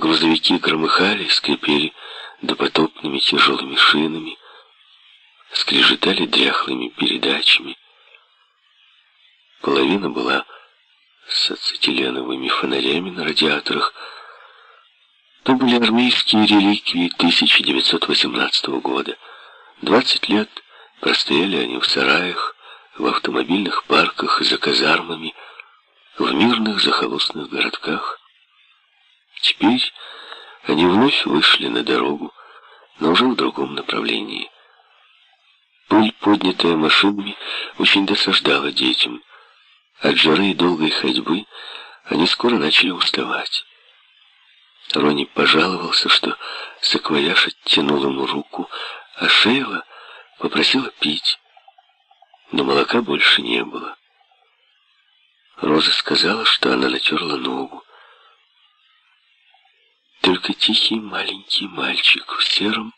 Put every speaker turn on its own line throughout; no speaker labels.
Грузовики громыхали, скрипели допотопными тяжелыми шинами, скрежетали дряхлыми передачами. Половина была с ацетиленовыми фонарями на радиаторах. То были армейские реликвии 1918 года. 20 лет простояли они в сараях, в автомобильных парках за казармами, в мирных захолустных городках. Теперь они вновь вышли на дорогу, но уже в другом направлении. Пыль, поднятая машинами, очень досаждала детям. От жары и долгой ходьбы они скоро начали уставать. Рони пожаловался, что саквояж оттянул ему руку, а Шейла попросила пить. Но молока больше не было. Роза сказала, что она натерла ногу. Только тихий маленький мальчик в сером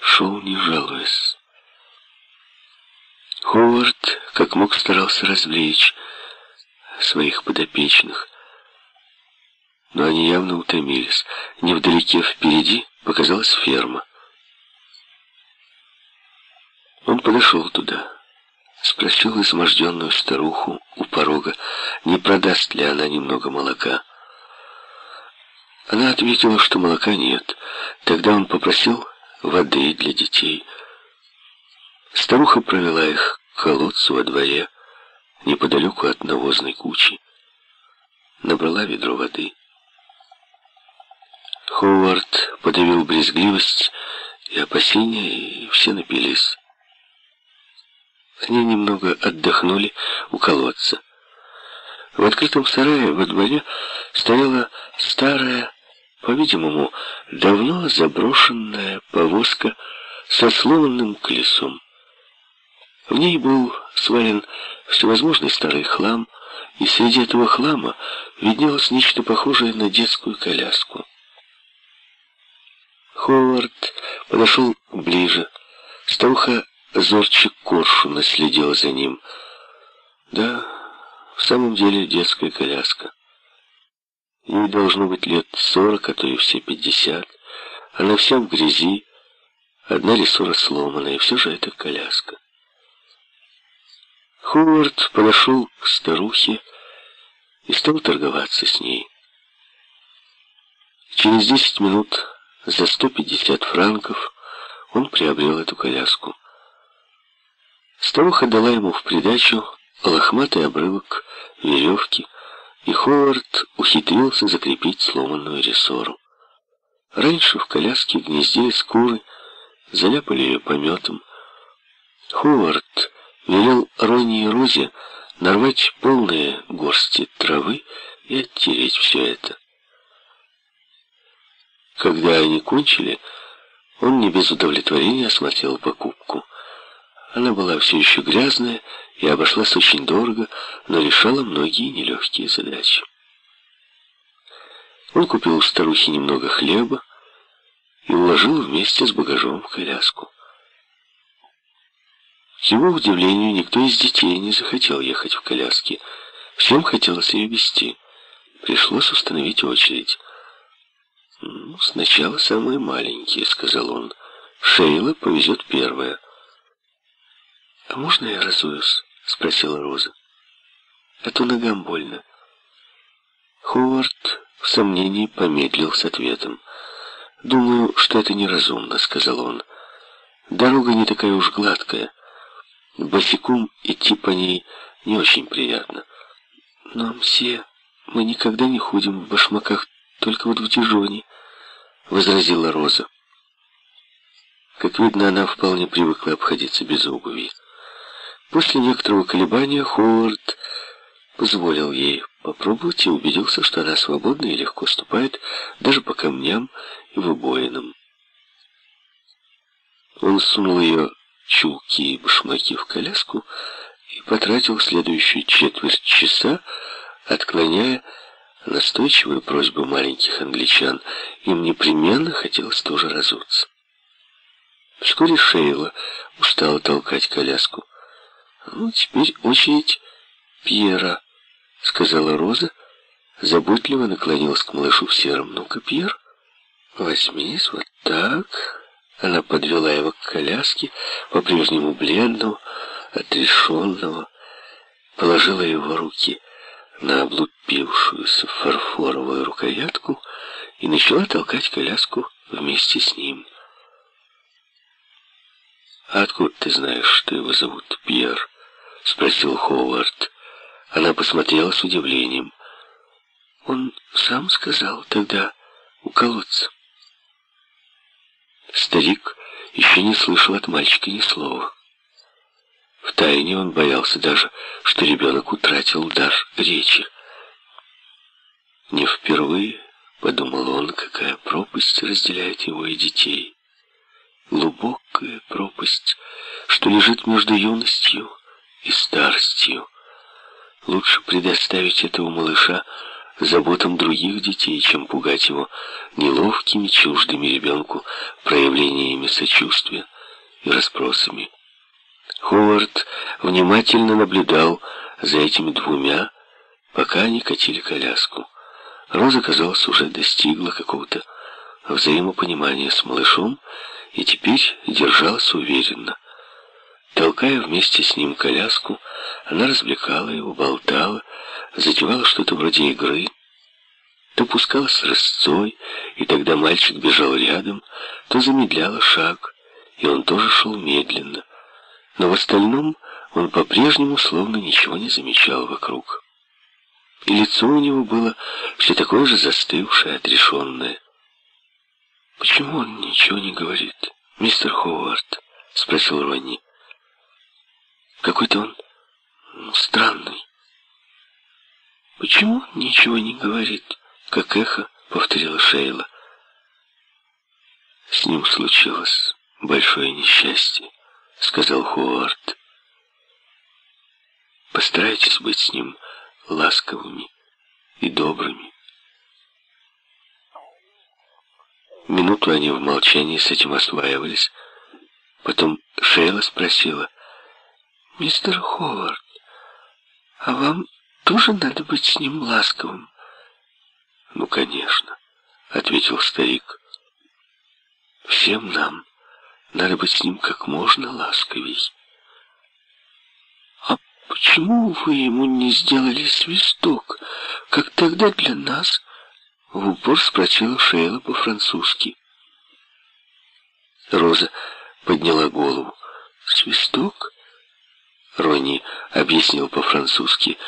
шел, не жалуясь. Ховард как мог старался развлечь своих подопечных, но они явно утомились. Невдалеке впереди показалась ферма. Он подошел туда, спросил изможденную старуху у порога, не продаст ли она немного молока. Она ответила, что молока нет. Тогда он попросил воды для детей. Старуха провела их к колодцу во дворе, неподалеку от навозной кучи. Набрала ведро воды. Ховард подавил брезгливость и опасения, и все напились. Они немного отдохнули у колодца. В открытом сарае во дворе стояла старая, по-видимому, давно заброшенная повозка со сломанным колесом. В ней был свален всевозможный старый хлам, и среди этого хлама виднелось нечто похожее на детскую коляску. Ховард подошел ближе. Старуха зорчик коршуна следила за ним. Да, в самом деле детская коляска. Ей должно быть лет сорок, а то и все пятьдесят. Она вся в грязи, одна рессора сломанная, и все же это коляска. Ховард подошел к старухе и стал торговаться с ней. Через десять минут за сто пятьдесят франков он приобрел эту коляску. Старуха дала ему в придачу лохматый обрывок веревки, и Ховард ухитрился закрепить сломанную рессору. Раньше в коляске гнездились куры, заляпали ее пометом. Ховард велел Рони и Розе нарвать полные горсти травы и оттереть все это. Когда они кончили, он не без удовлетворения осмотрел покупку. Она была все еще грязная и обошлась очень дорого, но решала многие нелегкие задачи. Он купил у старухи немного хлеба и уложил вместе с багажом в коляску. К его удивлению, никто из детей не захотел ехать в коляске. Всем хотелось ее вести. Пришлось установить очередь. «Ну, «Сначала самые маленькие», — сказал он. «Шейла повезет первая». «А можно я разуюсь?» — спросила Роза. «А то ногам больно». Ховард в сомнении помедлил с ответом. «Думаю, что это неразумно», — сказал он. «Дорога не такая уж гладкая. Босиком идти по ней не очень приятно. Но, все мы никогда не ходим в башмаках, только вот в дижоне», — возразила Роза. Как видно, она вполне привыкла обходиться без обуви. После некоторого колебания Ховард позволил ей попробовать и убедился, что она свободна и легко ступает даже по камням и выбоинам. Он сунул ее чулки и башмаки в коляску и потратил следующую четверть часа, отклоняя настойчивые просьбы маленьких англичан. Им непременно хотелось тоже разуться. Вскоре Шейла устала толкать коляску. «Ну, теперь очередь Пьера», — сказала Роза, заботливо наклонилась к малышу в сером. «Ну-ка, Пьер, возьмись вот так». Она подвела его к коляске, по-прежнему бледного, отрешенного, положила его руки на облупившуюся фарфоровую рукоятку и начала толкать коляску вместе с ним. «А откуда ты знаешь, что его зовут Пьер?» — спросил Ховард. Она посмотрела с удивлением. «Он сам сказал тогда у колодца». Старик еще не слышал от мальчика ни слова. Втайне он боялся даже, что ребенок утратил дар речи. Не впервые, подумал он, какая пропасть разделяет его и детей. Глубокая пропасть, что лежит между юностью и старостью. Лучше предоставить этого малыша заботам других детей, чем пугать его неловкими, чуждыми ребенку проявлениями сочувствия и расспросами. Ховард внимательно наблюдал за этими двумя, пока они катили коляску. Роза, казалось, уже достигла какого-то взаимопонимания с малышом и теперь держалась уверенно. Толкая вместе с ним коляску, она развлекала его, болтала, затевала что-то вроде игры, то пускала с рысцой, и тогда мальчик бежал рядом, то замедляла шаг, и он тоже шел медленно, но в остальном он по-прежнему словно ничего не замечал вокруг. И лицо у него было все такое же застывшее, отрешенное. «Почему он ничего не говорит, мистер Ховард?» — спросил Ронни. «Какой-то он ну, странный». «Почему ничего не говорит?» — как эхо повторила Шейла. «С ним случилось большое несчастье», — сказал Ховард. «Постарайтесь быть с ним ласковыми и добрыми». Минуту они в молчании с этим осваивались. Потом Шейла спросила, «Мистер Ховард, а вам тоже надо быть с ним ласковым?» «Ну, конечно», — ответил старик. «Всем нам надо быть с ним как можно ласковей». «А почему вы ему не сделали свисток, как тогда для нас?» В упор спросила Шейла по-французски. Роза подняла голову. «Свисток?» Ронни объяснил по-французски.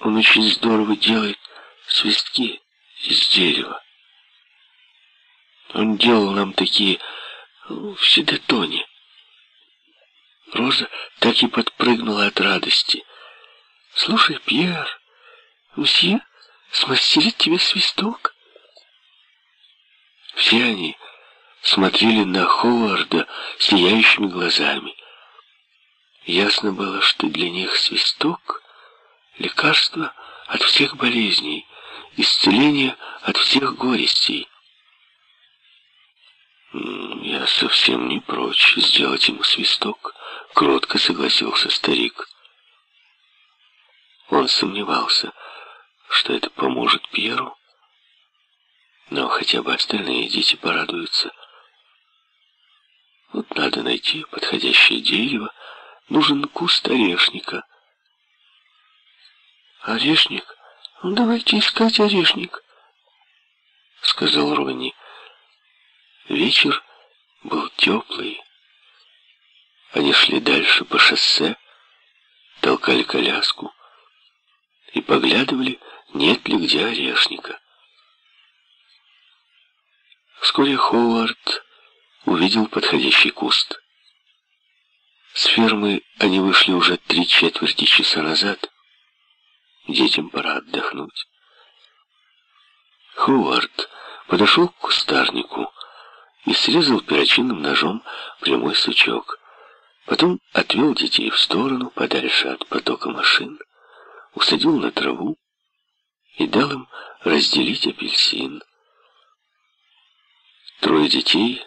«Он очень здорово делает свистки из дерева. Он делал нам такие в седотоне». Роза так и подпрыгнула от радости. «Слушай, Пьер, мсье смастерить тебе свисток?» Все они смотрели на Ховарда сияющими глазами. Ясно было, что для них свисток — лекарство от всех болезней, исцеление от всех горестей. «Я совсем не прочь сделать ему свисток», — кротко согласился старик. Он сомневался — что это поможет Пьеру. Но хотя бы остальные дети порадуются. Вот надо найти подходящее дерево. Нужен куст орешника. Орешник? Ну, давайте искать орешник, сказал Ронни. Вечер был теплый. Они шли дальше по шоссе, толкали коляску и поглядывали нет ли где орешника. Вскоре Ховард увидел подходящий куст. С фермы они вышли уже три четверти часа назад. Детям пора отдохнуть. Ховард подошел к кустарнику и срезал перочинным ножом прямой сучок. Потом отвел детей в сторону, подальше от потока машин, усадил на траву и дал им разделить апельсин. Трое детей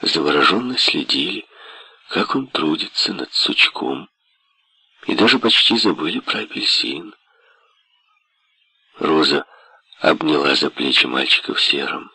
завороженно следили, как он трудится над сучком, и даже почти забыли про апельсин. Роза обняла за плечи мальчика в сером.